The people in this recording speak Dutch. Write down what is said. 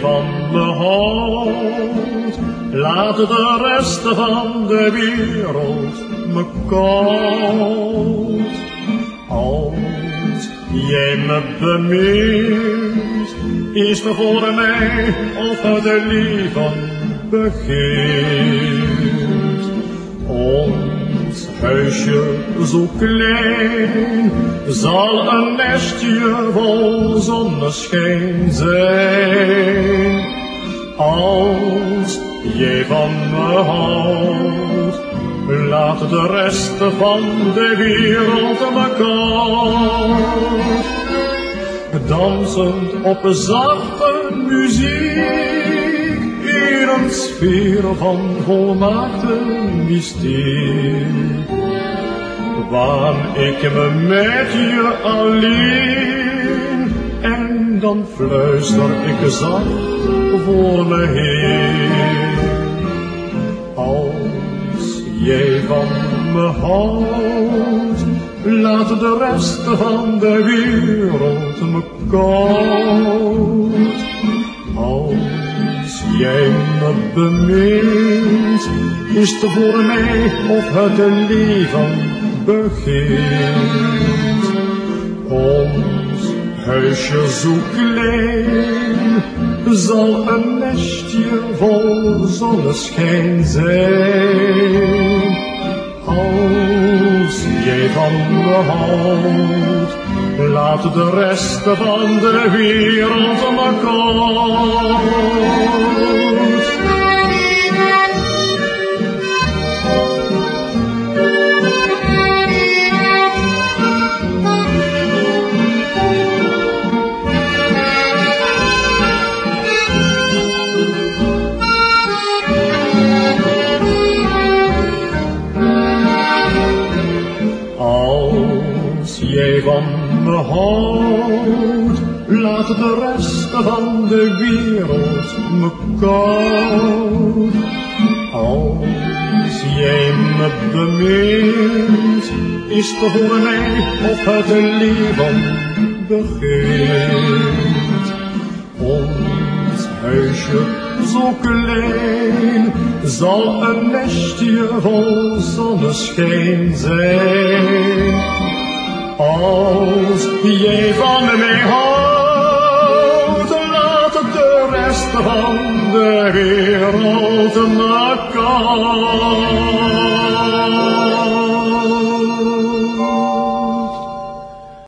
van me houdt, laat de rest van de wereld me koud. Als jij me bemint, is er voor mij of het leven begint. Huisje zo klein, zal een nestje vol zonneschijn zijn. Als jij van me houdt, laat de rest van de wereld me koud. Dansend op zachte sfeer van volmaakte mystiek. Waar ik me met je alleen, en dan fluister ik zacht voor me heen. Als jij van me houdt, laat de rest van de wereld me koud. Bemint, is het voor mij of het leven begint. Ons huisje zo klein, zal een nestje vol zonneschijn zijn. Als jij van me houdt, laat de rest van de wereld me koud. Als jij van me houdt, laat de rest van de wereld me koud. Als jij me bemint, is het voor mij of het leven begint. Ons huisje zo klein, zal een nestje vol zonneschijn zijn. Als jij van mij houdt, laat de rest van de wereld koud.